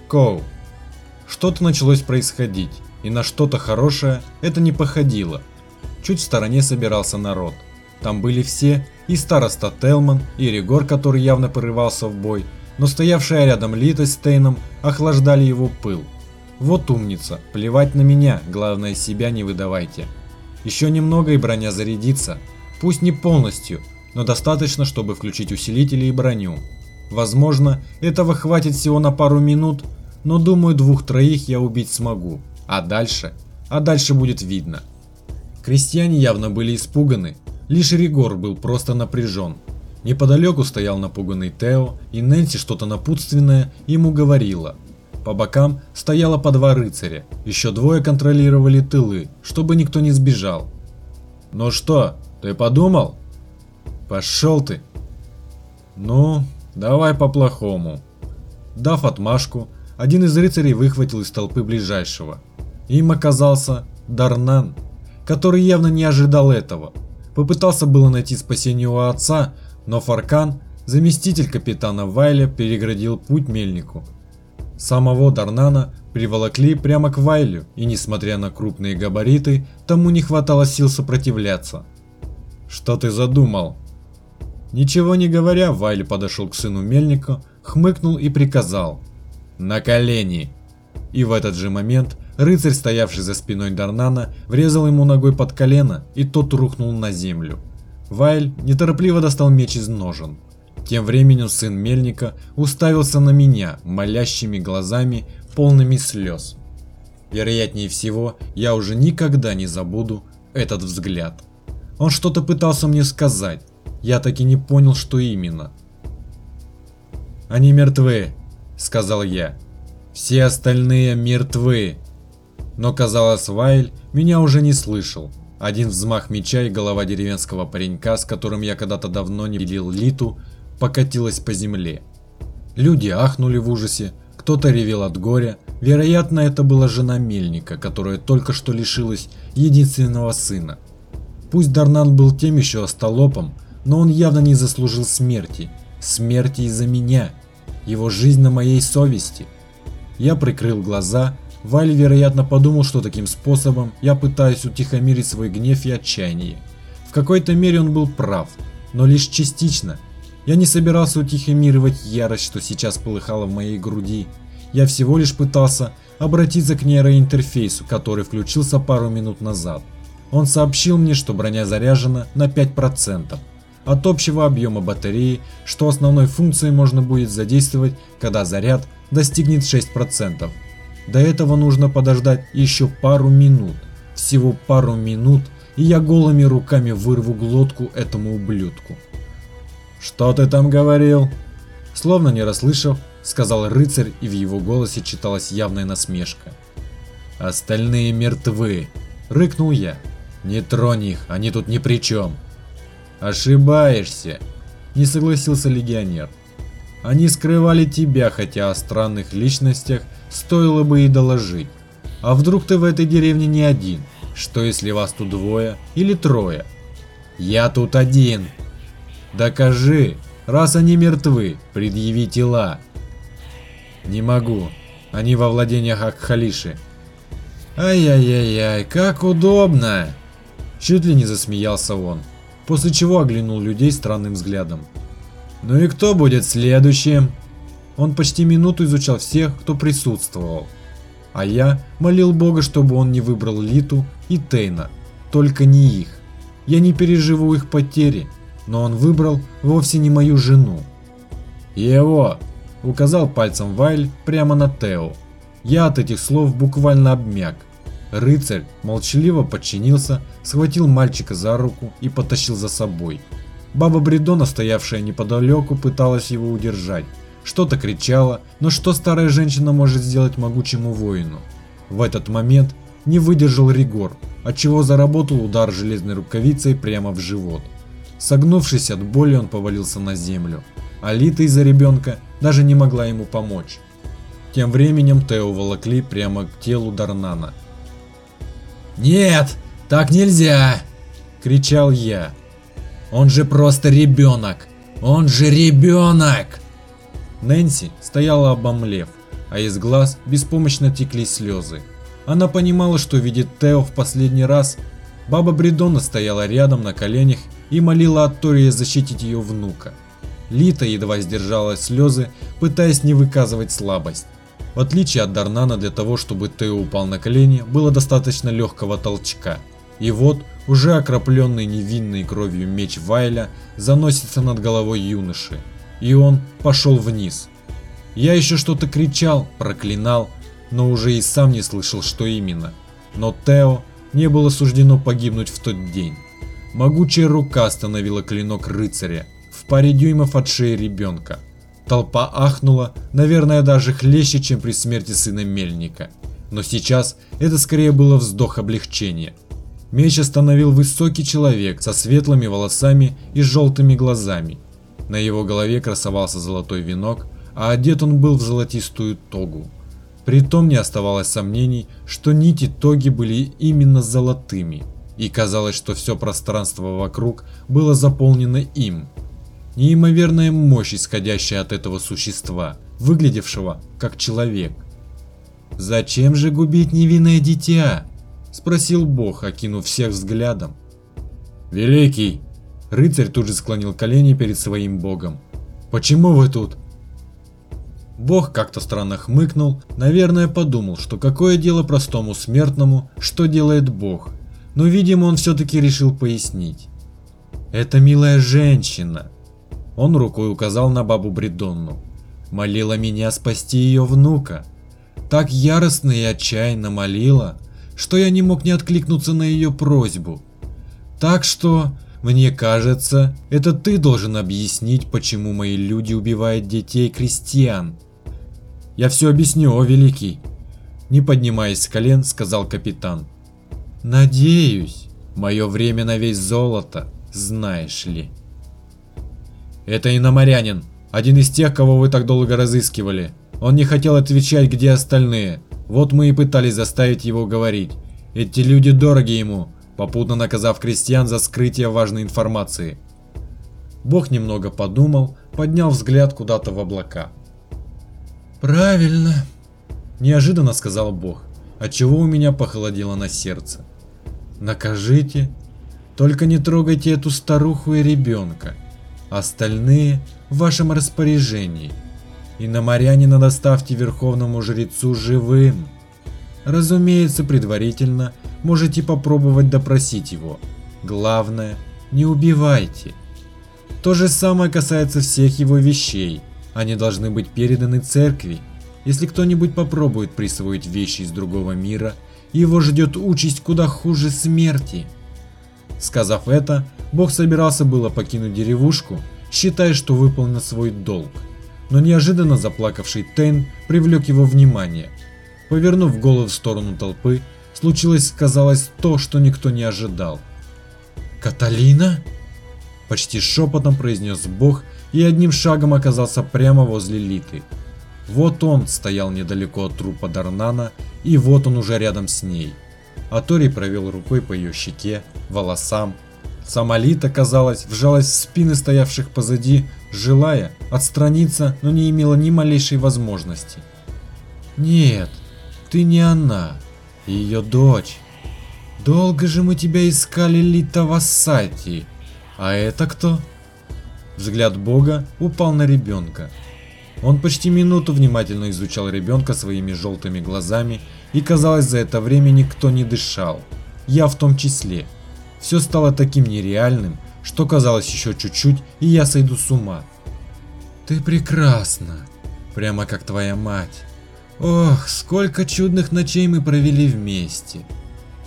Коу. Что-то началось происходить, и на что-то хорошее это не походило. Чуть в стороне собирался народ. Там были все, и староста Телман, и Ригор, который явно порывался в бой, но стоявшая рядом Лита с Тейном охлаждали его пыл. Вот умница, плевать на меня, главное себя не выдавайте. Еще немного и броня зарядится, пусть не полностью, но достаточно, чтобы включить усилители и броню. Возможно, этого хватит всего на пару минут, но думаю двух-троих я убить смогу, а дальше, а дальше будет видно. Крестьяне явно были испуганы, лишь Ригор был просто напряжен. Неподалеку стоял напуганный Тео, и Нэнси что-то напутственное ему говорила. По бокам стояло по два рыцаря, еще двое контролировали тылы, чтобы никто не сбежал. «Ну что, ты подумал?» «Пошел ты!» «Ну, давай по-плохому». Дав отмашку, один из рыцарей выхватил из толпы ближайшего. Им оказался Дарнан, который явно не ожидал этого. Попытался было найти спасение у отца, но Фаркан, заместитель капитана Вайля, переградил путь мельнику. Самого Дарнана приволокли прямо к Вайлю, и несмотря на крупные габариты, тому не хватало сил сопротивляться. «Что ты задумал?» Ничего не говоря, Вайль подошел к сыну мельника, хмыкнул и приказал «На колени!» И в этот же момент рыцарь, стоявший за спиной Дарнана, врезал ему ногой под колено, и тот рухнул на землю. Вайль неторопливо достал меч из ножен. Тем временем сын Мельника уставился на меня молящими глазами, полными слез. Вероятнее всего, я уже никогда не забуду этот взгляд. Он что-то пытался мне сказать, я так и не понял, что именно. «Они мертвы», — сказал я. «Все остальные мертвы». Но казалось, Вайль меня уже не слышал. Один взмах меча и голова деревенского паренька, с которым я когда-то давно не делил литу, покатилась по земле. Люди ахнули в ужасе, кто-то ревел от горя, вероятно это была жена мельника, которая только что лишилась единственного сына. Пусть Дарнан был тем еще остолопом, но он явно не заслужил смерти, смерти из-за меня, его жизнь на моей совести. Я прикрыл глаза Валь, вероятно, подумал, что таким способом я пытаюсь утихомирить свой гнев и отчаяние. В какой-то мере он был прав, но лишь частично. Я не собирался утихомировать ярость, что сейчас полыхала в моей груди. Я всего лишь пытался обратиться к нейроинтерфейсу, который включился пару минут назад. Он сообщил мне, что броня заряжена на 5% от общего объема батареи, что основной функцией можно будет задействовать, когда заряд достигнет 6%. До этого нужно подождать еще пару минут. Всего пару минут, и я голыми руками вырву глотку этому ублюдку. «Что ты там говорил?» Словно не расслышав, сказал рыцарь, и в его голосе читалась явная насмешка. «Остальные мертвы!» – рыкнул я. «Не тронь их, они тут ни при чем!» «Ошибаешься!» – не согласился легионер. «Они скрывали тебя, хотя о странных личностях – стоило бы и доложить. А вдруг ты в этой деревне не один? Что если вас тут двое или трое? Я тут один. Докажи, раз они мертвы, предъяви тела. Не могу, они во владениях Акхалиши. Ай-яй-яй-яй, как удобно! Чуть ли не засмеялся он, после чего оглянул людей странным взглядом. Ну и кто будет следующим? Он почти минуту изучал всех, кто присутствовал. А я молил Бога, чтобы он не выбрал Литу и Тейна, только не их. Я не переживу их потери, но он выбрал вовсе не мою жену. «Его!» – указал пальцем Вайль прямо на Тео. Я от этих слов буквально обмяк. Рыцарь молчаливо подчинился, схватил мальчика за руку и потащил за собой. Баба Бредона, стоявшая неподалеку, пыталась его удержать. Что-то кричала, но что старая женщина может сделать могучему воину? В этот момент не выдержал Ригор, отчего заработал удар железной рукавицей прямо в живот. Согнувшись от боли, он повалился на землю. Алита из-за ребенка даже не могла ему помочь. Тем временем Тео волокли прямо к телу Дарнана. «Нет, так нельзя!» – кричал я. «Он же просто ребенок! Он же ребенок!» Нэнси стояла обомлев, а из глаз беспомощно текли слезы. Она понимала, что видит Тео в последний раз. Баба Бредона стояла рядом на коленях и молила Аттория защитить ее внука. Лита едва сдержала слезы, пытаясь не выказывать слабость. В отличие от Дарнана, для того, чтобы Тео упал на колени, было достаточно легкого толчка. И вот, уже окропленный невинной кровью меч Вайля заносится над головой юноши, и он пошел вниз. Я еще что-то кричал, проклинал, но уже и сам не слышал, что именно. Но Тео не было суждено погибнуть в тот день. Могучая рука остановила клинок рыцаря в паре дюймов от шеи ребенка. Толпа ахнула, наверное, даже хлеще, чем при смерти сына Мельника. Но сейчас это скорее было вздох облегчения. Меч остановил высокий человек со светлыми волосами и желтыми глазами. На его голове красовался золотой венок, а одет он был в золотистую тогу. Притом не оставалось сомнений, что нити тоги были именно золотыми, и казалось, что все пространство вокруг было заполнено им. Неимоверная мощь, исходящая от этого существа, выглядевшего как человек. «Зачем же губить невинное дитя?» – спросил Бог, окинув всех взглядом. «Великий!» – рыцарь тут же склонил колени перед своим богом. «Почему вы тут?» Бог как-то странно хмыкнул, наверное подумал, что какое дело простому смертному, что делает Бог. Но видимо он все-таки решил пояснить. «Это милая женщина», он рукой указал на бабу Бредонну. Молила меня спасти ее внука. Так яростно и отчаянно молила, что я не мог не откликнуться на ее просьбу. Так что, мне кажется, это ты должен объяснить, почему мои люди убивают детей крестьян. Я все объясню, о великий. Не поднимаясь с колен, сказал капитан. Надеюсь, мое время на весь золото, знаешь ли. Это иномарянин, один из тех, кого вы так долго разыскивали. Он не хотел отвечать, где остальные. Вот мы и пытались заставить его говорить. Эти люди дороги ему, попутно наказав крестьян за скрытие важной информации. Бог немного подумал, поднял взгляд куда-то в облака. «Правильно», – неожиданно сказал Бог, отчего у меня похолодело на сердце. «Накажите, только не трогайте эту старуху и ребенка, остальные в вашем распоряжении. И на морянина доставьте верховному жрецу живым. Разумеется, предварительно можете попробовать допросить его. Главное, не убивайте. То же самое касается всех его вещей – они должны быть переданы церкви. Если кто-нибудь попробует присвоить вещи из другого мира, его ждет участь куда хуже смерти. Сказав это, Бог собирался было покинуть деревушку, считая, что выполнил свой долг. Но неожиданно заплакавший Тейн привлек его внимание. Повернув голову в сторону толпы, случилось, казалось, то, что никто не ожидал. «Каталина?» Почти шепотом произнес Бог и одним шагом оказался прямо возле Литы. Вот он стоял недалеко от трупа Дарнана, и вот он уже рядом с ней. Атори провел рукой по ее щеке, волосам. Сама Лита, казалось, вжалась в спины стоявших позади, желая отстраниться, но не имела ни малейшей возможности. «Нет, ты не она, ее дочь. Долго же мы тебя искали, Лита Вассати. А это кто?» Взгляд Бога упал на ребенка. Он почти минуту внимательно изучал ребенка своими желтыми глазами, и казалось, за это время никто не дышал. Я в том числе. Все стало таким нереальным, что казалось еще чуть-чуть, и я сойду с ума. Ты прекрасна, прямо как твоя мать. Ох, сколько чудных ночей мы провели вместе.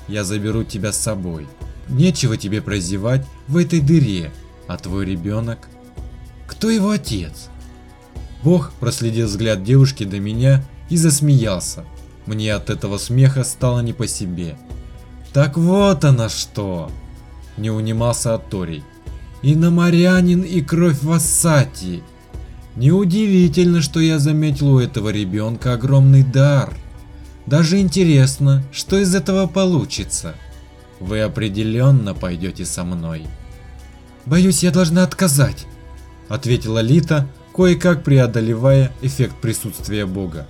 Я заберу тебя с собой. Нечего тебе прозевать в этой дыре, А твой ребенок? Кто его отец? Бог проследил взгляд девушки до меня и засмеялся. Мне от этого смеха стало не по себе. Так вот она что! Не унимался Аторий. Иномарянин и кровь Вассати. Неудивительно, что я заметил у этого ребенка огромный дар. Даже интересно, что из этого получится. Вы определенно пойдете со мной. Боюсь, я должна отказать, ответила Лита, кое-как преодолевая эффект присутствия Бога.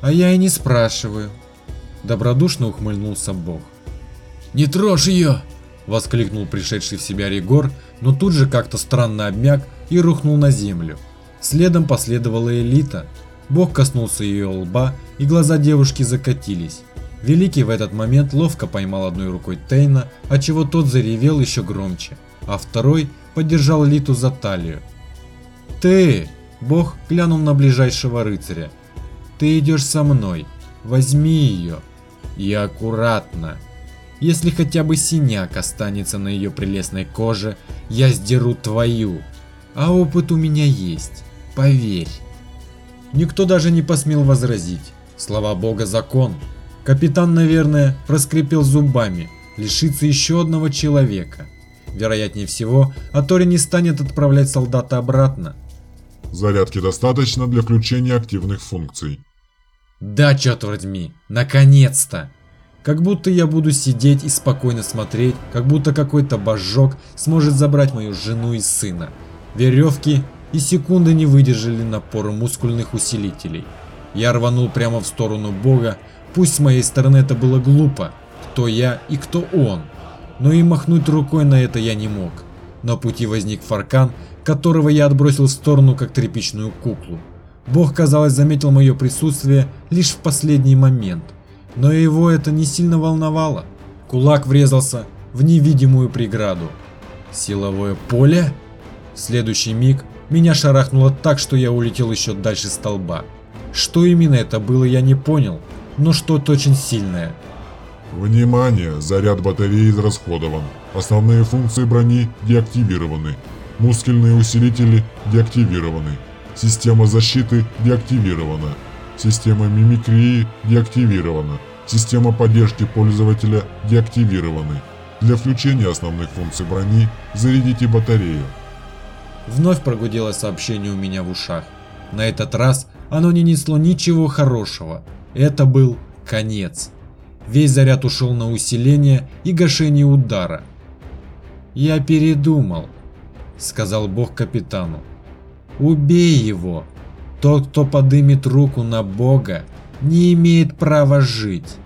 А я и не спрашиваю. Добродушно ухмыльнулся Бог. Не трожь ее! Воскликнул пришедший в себя Ригор, но тут же как-то странно обмяк и рухнул на землю. Следом последовала Элита. Бог коснулся ее лба, и глаза девушки закатились. Великий в этот момент ловко поймал одной рукой Тейна, отчего тот заревел еще громче, а второй поддержал Литу за талию. «Ты!» – Бог глянул на ближайшего рыцаря. «Ты идешь со мной. Возьми ее. И аккуратно. Если хотя бы синяк останется на ее прелестной коже, я сдеру твою. А опыт у меня есть. Поверь». Никто даже не посмел возразить. Слова Бога закон. Капитан, наверное, проскрипел зубами, лишиться еще одного человека. Вероятнее всего, Атори не станет отправлять солдата обратно. Зарядки достаточно для включения активных функций. Да, черт возьми, наконец-то! Как будто я буду сидеть и спокойно смотреть, как будто какой-то божок сможет забрать мою жену и сына. Веревки и секунды не выдержали напора мускульных усилителей. Я рванул прямо в сторону бога, пусть с моей стороны это было глупо, кто я и кто он. Но и махнуть рукой на это я не мог. На пути возник Фаркан, которого я отбросил в сторону как тряпичную куклу. Бог, казалось, заметил мое присутствие лишь в последний момент. Но его это не сильно волновало. Кулак врезался в невидимую преграду. Силовое поле? В следующий миг меня шарахнуло так, что я улетел еще дальше столба. Что именно это было, я не понял, но что-то очень сильное. Внимание! Заряд батареи израсходован. Основные функции брони деактивированы. Мускульные усилители деактивированы. Система защиты деактивирована. Система мимикрии деактивирована. Система поддержки пользователя деактивированы. Для включения основных функций брони зарядите батарею. Вновь прогудело сообщение у меня в ушах. На этот раз оно не несло ничего хорошего. Это был конец. Весь заряд ушел на усиление и гашение удара. «Я передумал», — сказал бог капитану. «Убей его. Тот, кто подымет руку на бога, не имеет права жить».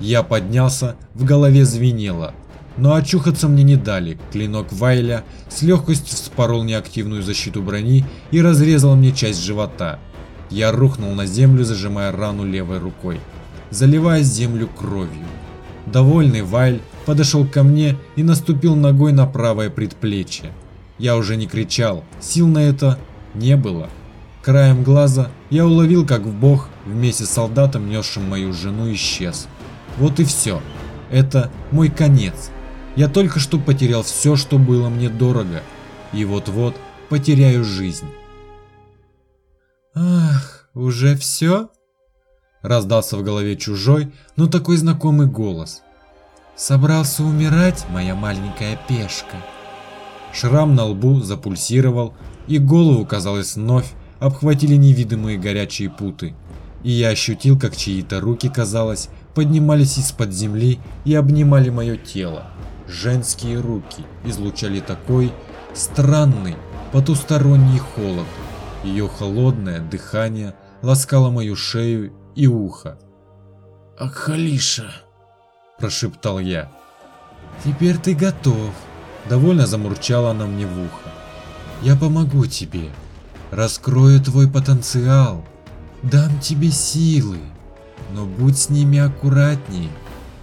Я поднялся, в голове звенело. Но очухаться мне не дали. Клинок Вайля с легкостью вспорол неактивную защиту брони и разрезал мне часть живота. Я рухнул на землю, зажимая рану левой рукой, заливая землю кровью. Довольный Вайль подошел ко мне и наступил ногой на правое предплечье. Я уже не кричал, сил на это не было. Краем глаза я уловил, как в бог вместе с солдатом, несшим мою жену, исчез. Вот и все. Это мой конец. Я только что потерял все, что было мне дорого, и вот-вот потеряю жизнь. Ах, уже все? Раздался в голове чужой, но такой знакомый голос. Собрался умирать, моя маленькая пешка. Шрам на лбу запульсировал, и голову, казалось, вновь обхватили невидимые горячие путы. И я ощутил, как чьи-то руки, казалось, поднимались из-под земли и обнимали мое тело. Женские руки излучали такой странный потусторонний холод. Ее холодное дыхание ласкало мою шею и ухо. «Акхалиша!» – прошептал я. «Теперь ты готов!» – довольно замурчала она мне в ухо. «Я помогу тебе, раскрою твой потенциал, дам тебе силы, но будь с ними аккуратнее.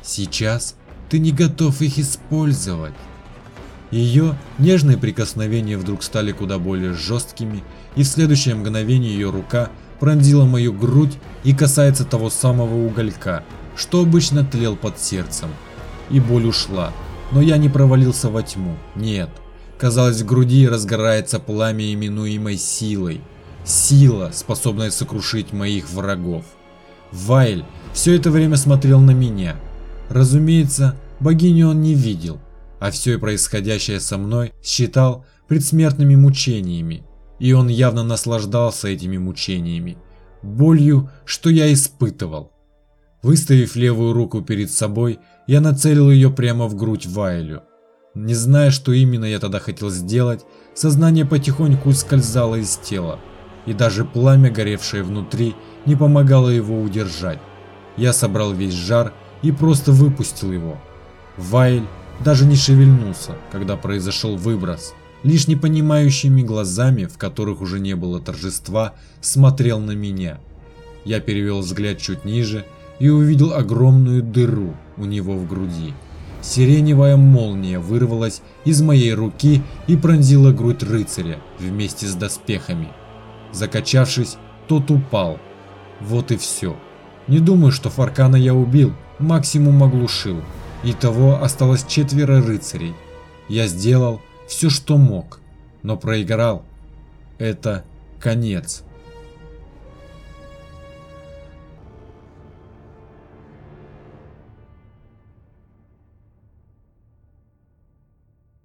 Сейчас ты не готов их использовать. Ее нежные прикосновения вдруг стали куда более жесткими, и в следующее мгновение ее рука пронзила мою грудь и касается того самого уголька, что обычно тлел под сердцем. И боль ушла, но я не провалился во тьму, нет. Казалось, в груди разгорается пламя именуемой силой. Сила, способная сокрушить моих врагов. Вайль все это время смотрел на меня. Разумеется, богиню он не видел, а все происходящее со мной считал предсмертными мучениями. И он явно наслаждался этими мучениями, болью, что я испытывал. Выставив левую руку перед собой, я нацелил ее прямо в грудь Вайлю. Не зная, что именно я тогда хотел сделать, сознание потихоньку ускользало из тела, и даже пламя, горевшее внутри, не помогало его удержать. Я собрал весь жар и просто выпустил его. Вайль даже не шевельнулся, когда произошел выброс, лишь непонимающими глазами, в которых уже не было торжества, смотрел на меня. Я перевел взгляд чуть ниже и увидел огромную дыру у него в груди. Сиреневая молния вырвалась из моей руки и пронзила грудь рыцаря вместе с доспехами. Закачавшись, тот упал. Вот и все. Не думаю, что Фаркана я убил, максимум оглушил. Итого осталось четверо рыцарей. Я сделал все, что мог, но проиграл. Это конец.